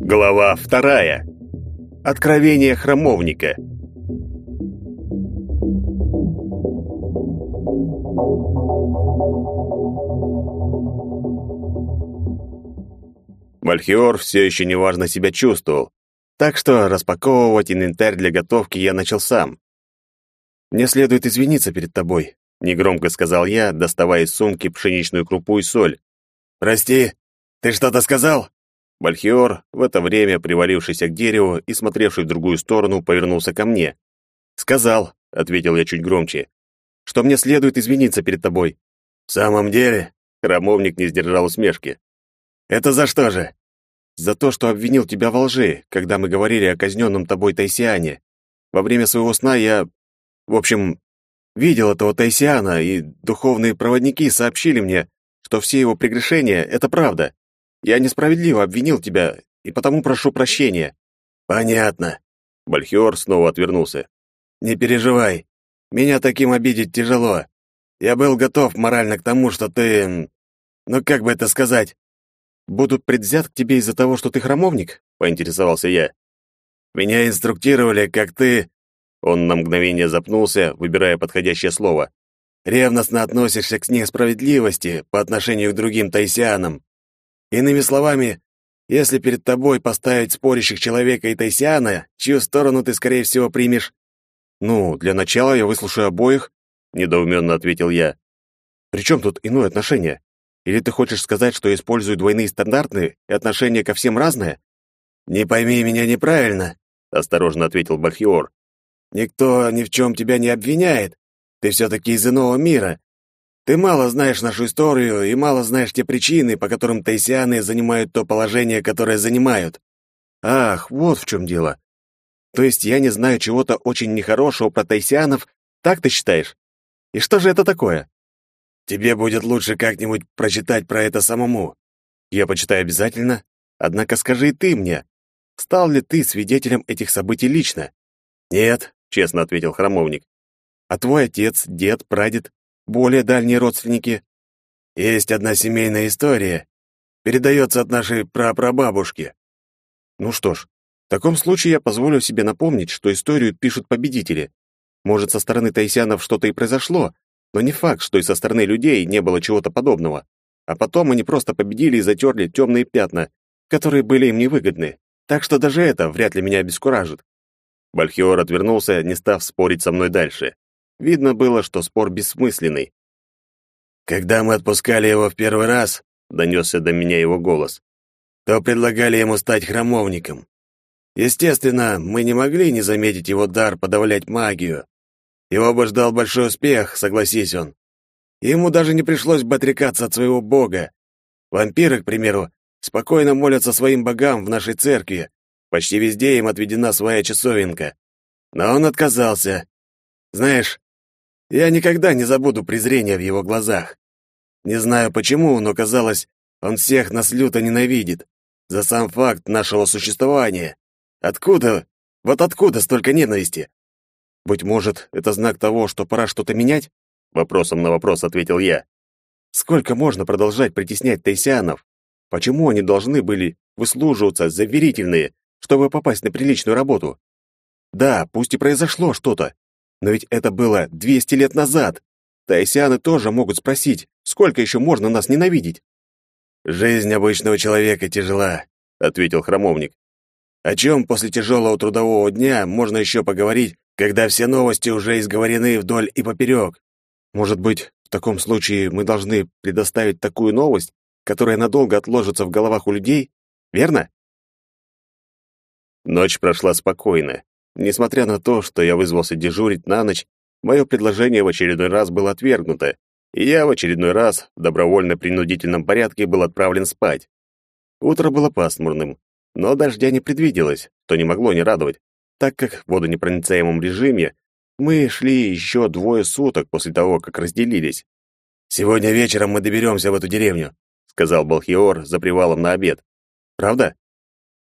Глава вторая. Откровение храмовника. Мальхиор все еще неважно себя чувствовал, так что распаковывать инвентарь для готовки я начал сам. «Мне следует извиниться перед тобой», — негромко сказал я, доставая из сумки пшеничную крупу и соль. «Прости, ты что-то сказал?» Мальхиор, в это время привалившийся к дереву и смотревший в другую сторону, повернулся ко мне. «Сказал», — ответил я чуть громче, — «что мне следует извиниться перед тобой». «В самом деле?» — храмовник не сдержал усмешки. «Это за что же?» «За то, что обвинил тебя во лжи, когда мы говорили о казненном тобой Тайсиане. Во время своего сна я... В общем, видел этого Тайсиана, и духовные проводники сообщили мне, что все его прегрешения — это правда. Я несправедливо обвинил тебя, и потому прошу прощения». «Понятно». Бальхиор снова отвернулся. «Не переживай. Меня таким обидеть тяжело. Я был готов морально к тому, что ты... Ну, как бы это сказать?» «Будут предвзят к тебе из-за того, что ты храмовник?» — поинтересовался я. «Меня инструктировали, как ты...» Он на мгновение запнулся, выбирая подходящее слово. «Ревностно относишься к несправедливости по отношению к другим тайсианам. Иными словами, если перед тобой поставить спорящих человека и Тайсиана, чью сторону ты, скорее всего, примешь? Ну, для начала я выслушаю обоих, недоуменно ответил я. При чем тут иное отношение? Или ты хочешь сказать, что использую двойные стандарты и отношение ко всем разное? Не пойми меня неправильно, осторожно ответил Бальхиор. Никто ни в чем тебя не обвиняет. Ты все-таки из иного мира, ты мало знаешь нашу историю и мало знаешь те причины, по которым тайсианы занимают то положение, которое занимают. Ах, вот в чем дело. То есть я не знаю чего-то очень нехорошего про тайсианов, так ты считаешь? И что же это такое? Тебе будет лучше как-нибудь прочитать про это самому. Я почитаю обязательно. Однако скажи ты мне, стал ли ты свидетелем этих событий лично? Нет, честно ответил храмовник. А твой отец, дед, прадед более дальние родственники? Есть одна семейная история. Передается от нашей прапрабабушки. Ну что ж, в таком случае я позволю себе напомнить, что историю пишут победители. Может, со стороны таисянов что-то и произошло, но не факт, что и со стороны людей не было чего-то подобного. А потом они просто победили и затерли темные пятна, которые были им невыгодны. Так что даже это вряд ли меня обескуражит. Бальхиор отвернулся, не став спорить со мной дальше. Видно было, что спор бессмысленный. «Когда мы отпускали его в первый раз», — донесся до меня его голос, то предлагали ему стать храмовником. Естественно, мы не могли не заметить его дар подавлять магию. Его бы ждал большой успех, согласись он. Ему даже не пришлось бы отрекаться от своего бога. Вампиры, к примеру, спокойно молятся своим богам в нашей церкви. Почти везде им отведена своя часовенка. Но он отказался. Знаешь, я никогда не забуду презрения в его глазах. Не знаю почему, но казалось, он всех нас люто ненавидит. За сам факт нашего существования. Откуда? Вот откуда столько ненависти? Быть может, это знак того, что пора что-то менять? Вопросом на вопрос ответил я. Сколько можно продолжать притеснять тайсианов? Почему они должны были выслуживаться за верительные, чтобы попасть на приличную работу? Да, пусть и произошло что-то, но ведь это было 200 лет назад. Тайсианы тоже могут спросить, сколько еще можно нас ненавидеть? «Жизнь обычного человека тяжела», — ответил храмовник. «О чем после тяжелого трудового дня можно еще поговорить, когда все новости уже изговорены вдоль и поперек? Может быть, в таком случае мы должны предоставить такую новость, которая надолго отложится в головах у людей, верно?» Ночь прошла спокойно. Несмотря на то, что я вызвался дежурить на ночь, мое предложение в очередной раз было отвергнуто, и я в очередной раз в добровольно-принудительном порядке был отправлен спать. Утро было пасмурным, но дождя не предвиделось, что не могло не радовать, так как в водонепроницаемом режиме мы шли еще двое суток после того, как разделились. «Сегодня вечером мы доберемся в эту деревню», — сказал Балхиор за привалом на обед. «Правда?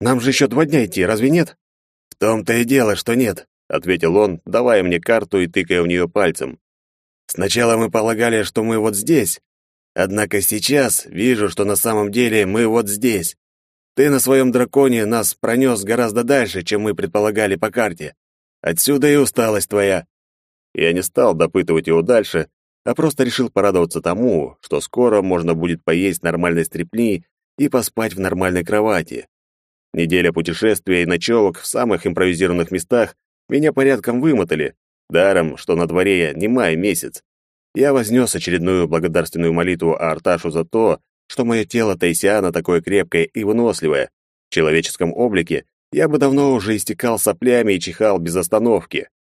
Нам же еще два дня идти, разве нет?» «В том-то и дело, что нет», — ответил он, давая мне карту и тыкая в нее пальцем. Сначала мы полагали, что мы вот здесь, однако сейчас вижу, что на самом деле мы вот здесь. Ты на своем драконе нас пронес гораздо дальше, чем мы предполагали по карте. Отсюда и усталость твоя». Я не стал допытывать его дальше, а просто решил порадоваться тому, что скоро можно будет поесть нормальной стрепни и поспать в нормальной кровати. Неделя путешествия и ночевок в самых импровизированных местах меня порядком вымотали, даром, что на дворе не май месяц. Я вознес очередную благодарственную молитву Арташу за то, что мое тело Тайсиана такое крепкое и выносливое. В человеческом облике я бы давно уже истекал соплями и чихал без остановки.